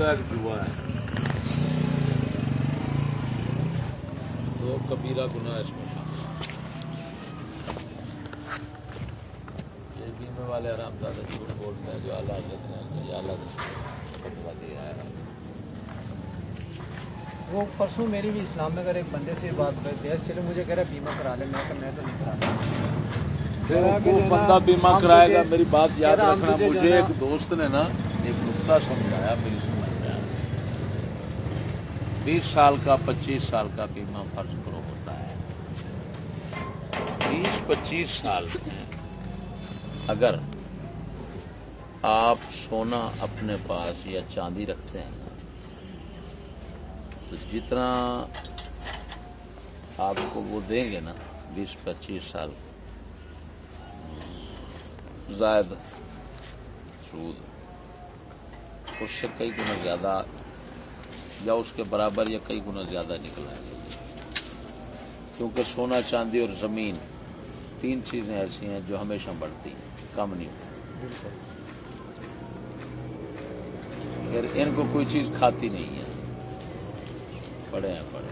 ہے ایک جوا ہے۔ دو کبیرہ گناہ اس میں یہ بیمے والے آرام دادا جھوٹ بولتے ہیں جو اعلیٰ نے یا اللہ فتوا دیا ہے۔ وہ پرسوں میری بھی اسلام میں اگر ایک بندے سے بات بحث چلے مجھے کہہ رہا بیمہ کرا لے میں کہ میں تو نہیں کرا وہ بندہ بیمہ کرائے گا میری بات یاد رکھنا مجھے ایک دوست نے نا ایک نقطہ سمجھایا میری بیس سال کا، پچیس سال کا بیمہ فرض کرو ہوتا ہے۔ بیس، پچیس سال میں اگر آپ سونا اپنے پاس یا چاندی رکھتے ہیں، تو جتنا آپ کو وہ دیں گے نا، بیس، پچیس سال، زائد، سود، اس سے کئی گنا زیادہ یا اس کے برابر یا کئی گنا زیادہ نکل آئے گا کیونکہ سونا چاندی اور زمین تین چیزیں ایسی ہیں جو ہمیشہ بڑھتی ہیں کم نہیں ہوتی۔ پھر ان کو کوئی چیز کھاتی نہیں ہے۔ پڑے ہیں پڑے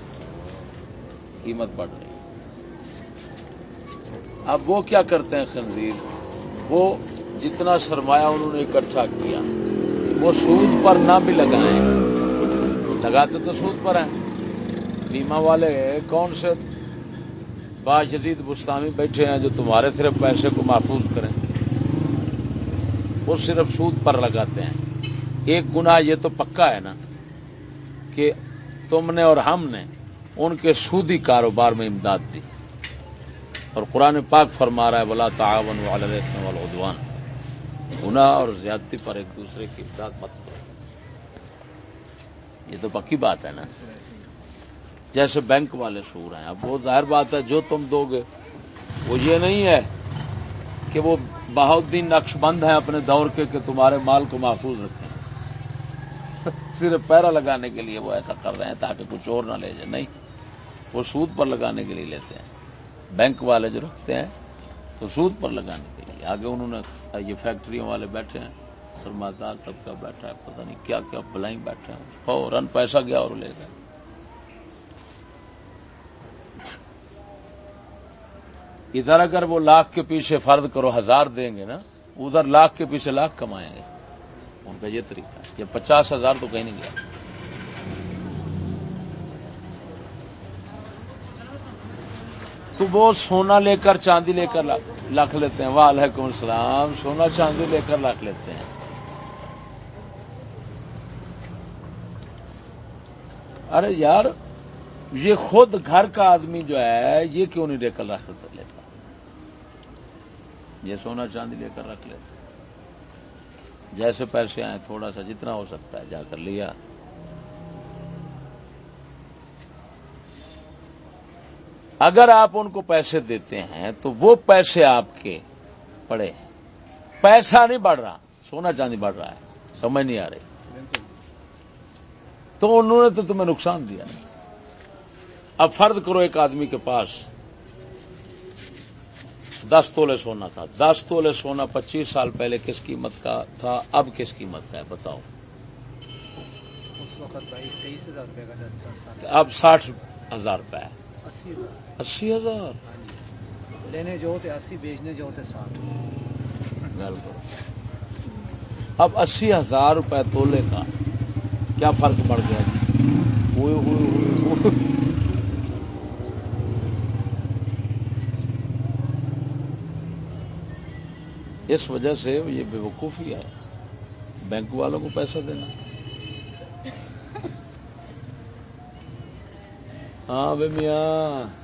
قیمت بڑھ رہی ہے۔ اب وہ کیا کرتے ہیں خنزیر؟ وہ جتنا سرمایہ انہوں نے اکٹھا کیا وہ سود پر نہ بھی لگائیں۔ لگاتے تو سود پر ہیں۔ بیمہ والے کون سے با جدید بستانی بیٹھے ہیں جو تمہارے صرف پیسے کو محفوظ کریں۔ وہ صرف سود پر لگاتے ہیں۔ ایک گنا یہ تو پکا ہے نا کہ تم نے اور ہم نے ان کے سودی کاروبار میں امداد دی۔ اور قرآن پاک فرما رہا ہے بلا تعاون والن والعدوان۔ گناہ اور زیادتی پر ایک دوسرے کی امداد مت کرو۔ یہ تو پکی بات ہے نا۔ جیسے بینک والے سور ہیں۔ اب وہ ظاہر بات ہے، جو تم دو گے۔ وہ یہ نہیں ہے کہ وہ بہت نقش بند ہیں اپنے دور کے کہ تمہارے مال کو محفوظ رکھیں۔ صرف پیرا لگانے کے لیے وہ ایسا کر رہے ہیں تاکہ کچھ اور نہ لے جائے۔ نہیں، وہ سود پر لگانے کے لیے لیتے ہیں۔ بینک والے جو رکھتے ہیں، تو سود پر لگانے کے لیے۔ آگے انہوں نے یہ فیکٹریوں والے بیٹھے ہیں۔ سرمایہ طبقہ بیٹھا ہے، پتہ نہیں کیا کیا بلائیں بیٹھے ہیں۔ فوراً پیسہ گیا اور لے گئے۔ ادھر اگر وہ لاکھ کے پیچھے فرد کرو ہزار دیں گے نا، ادھر لاکھ کے پیچھے لاکھ کمائیں گے۔ ان کا یہ طریقہ ہے۔ یہ پچاس ہزار تو کہیں نہیں گیا۔ تو وہ سونا لے کر، چاندی لے کر لکھ لیتے ہیں۔ وعلیکم السلام، سونا چاندی لے کر لکھ لیتے ہیں۔ ارے یار، یہ خود گھر کا آدمی جو ہے، یہ کیوں نہیں لے کر رکھ لیتا؟ یہ سونا چاندی لے کر رکھ لیتے جیسے پیسے آئے، تھوڑا سا جتنا ہو سکتا ہے، جا کر لیا۔ اگر آپ ان کو پیسے دیتے ہیں، تو وہ پیسے آپ کے پڑے ہیں۔ پیسہ نہیں بڑھ رہا، سونا چاندی بڑھ رہا ہے۔ سمجھ نہیں آ رہی۔ تو انہوں نے تو تمہیں نقصان دیا اب فرد کرو ایک آدمی کے پاس دس تولے سونا تھا۔ دس تولے سونا پچیس سال پہلے کس قیمت کا تھا؟ اب کس قیمت کا ہے؟ بتاؤ۔ اب ساٹھ ہزار روپے اسی ہزار؟ ہاں جی۔ لینے جو ہوتے اسی بیچنے جو ہوتے ساٹھ۔ گل کرو۔ اب اسی ہزار روپے تولے کا کیا فرق پڑ گیا جی؟ اس وجہ سے یہ بے وقوفی ہے بینک والوں کو پیسہ دینا۔ ہاں بے میاں۔